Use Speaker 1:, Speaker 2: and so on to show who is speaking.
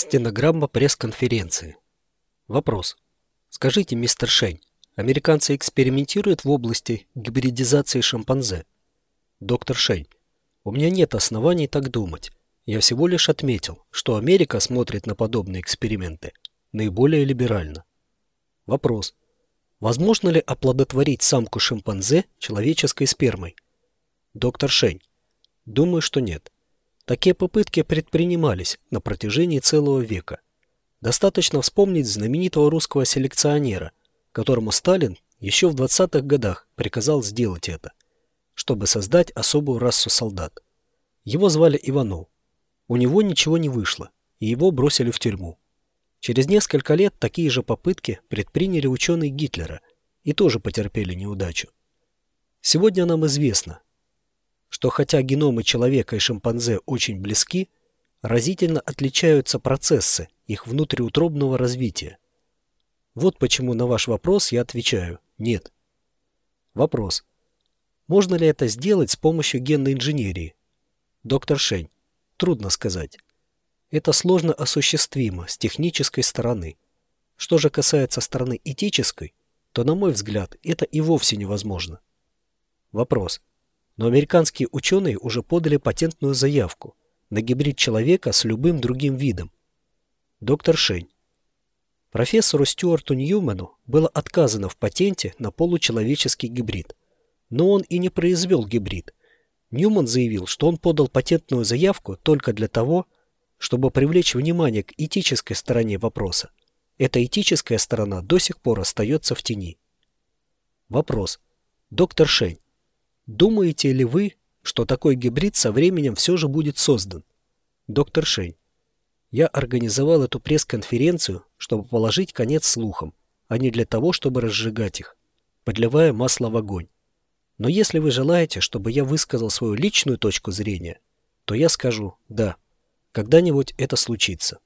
Speaker 1: Стенограмма пресс-конференции. Вопрос. Скажите, мистер Шень, американцы экспериментируют в области гибридизации шимпанзе? Доктор Шень. У меня нет оснований так думать. Я всего лишь отметил, что Америка смотрит на подобные эксперименты наиболее либерально. Вопрос. Возможно ли оплодотворить самку шимпанзе человеческой спермой? Доктор Шень. Думаю, что нет. Такие попытки предпринимались на протяжении целого века. Достаточно вспомнить знаменитого русского селекционера, которому Сталин еще в 20-х годах приказал сделать это, чтобы создать особую расу солдат. Его звали Иванов. У него ничего не вышло, и его бросили в тюрьму. Через несколько лет такие же попытки предприняли ученые Гитлера и тоже потерпели неудачу. Сегодня нам известно, что хотя геномы человека и шимпанзе очень близки, разительно отличаются процессы их внутриутробного развития. Вот почему на ваш вопрос я отвечаю «нет». Вопрос. Можно ли это сделать с помощью генной инженерии? Доктор Шень. Трудно сказать. Это сложно осуществимо с технической стороны. Что же касается стороны этической, то, на мой взгляд, это и вовсе невозможно. Вопрос но американские ученые уже подали патентную заявку на гибрид человека с любым другим видом. Доктор Шень. Профессору Стюарту Ньюману было отказано в патенте на получеловеческий гибрид. Но он и не произвел гибрид. Ньюман заявил, что он подал патентную заявку только для того, чтобы привлечь внимание к этической стороне вопроса. Эта этическая сторона до сих пор остается в тени. Вопрос. Доктор Шень, Думаете ли вы, что такой гибрид со временем все же будет создан? Доктор Шень. Я организовал эту пресс-конференцию, чтобы положить конец слухам, а не для того, чтобы разжигать их, подливая масло в огонь. Но если вы желаете, чтобы я высказал свою личную точку зрения, то я скажу «да». Когда-нибудь это случится.